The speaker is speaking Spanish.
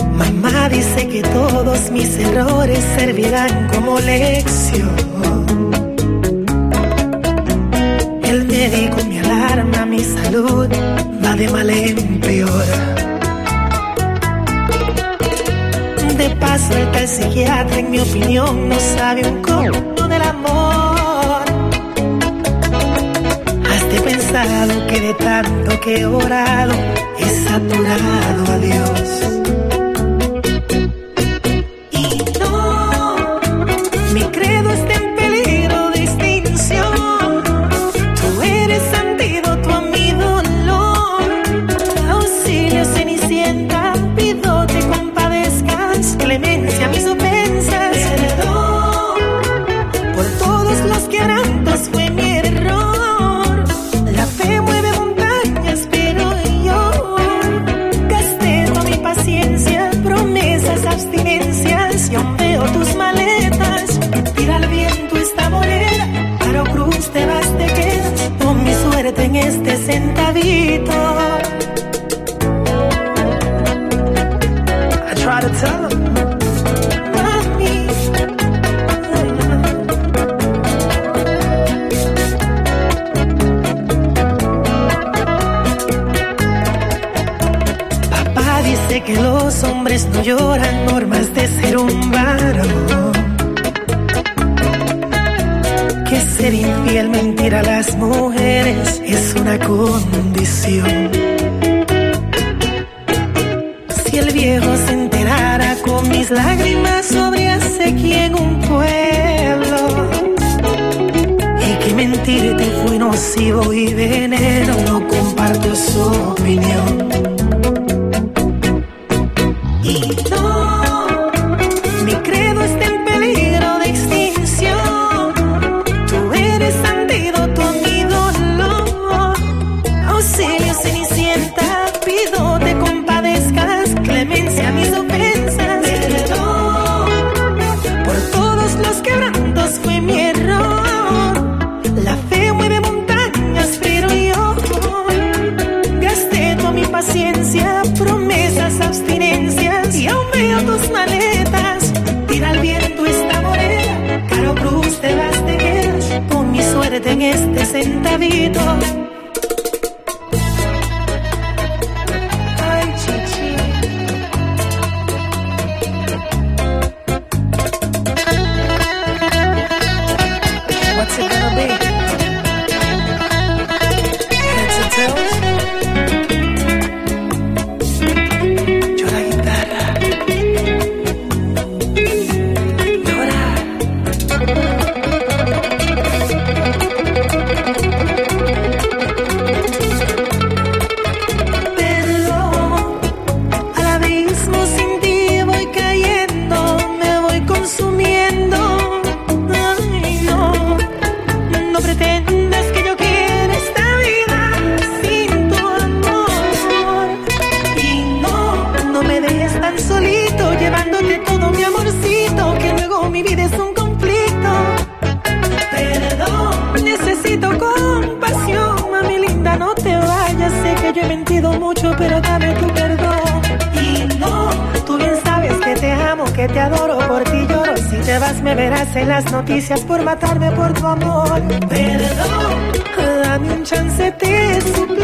Mamá dice que todos mis errores servirán como lección. El médico me alarma, mi salud va de mal en peor. De paso, el psiquiatra, en mi opinión, no sabe un cómo del amor. Has de pensado que de tanto que he orado, he saturado a Dios. este centavito. I try to tell. Papá dice Que los hombres no lloran normas de ser un varón. ser infiel, mentir a las mujeres es una condición. Si el viejo se enterara con mis lágrimas sobre aquí en un pueblo y que mentirte fue nocivo y veneno, no comparto su opinión. maletas, tira al viento esta morena, Caro Cruz te las te quedas, con mi suerte en este centavito. mentido mucho, pero dame tu perdón. Y no, tú bien sabes que te amo, que te adoro, por ti lloro. Si te vas, me verás en las noticias por matarme por tu amor. Perdón, dame un chance, te suplico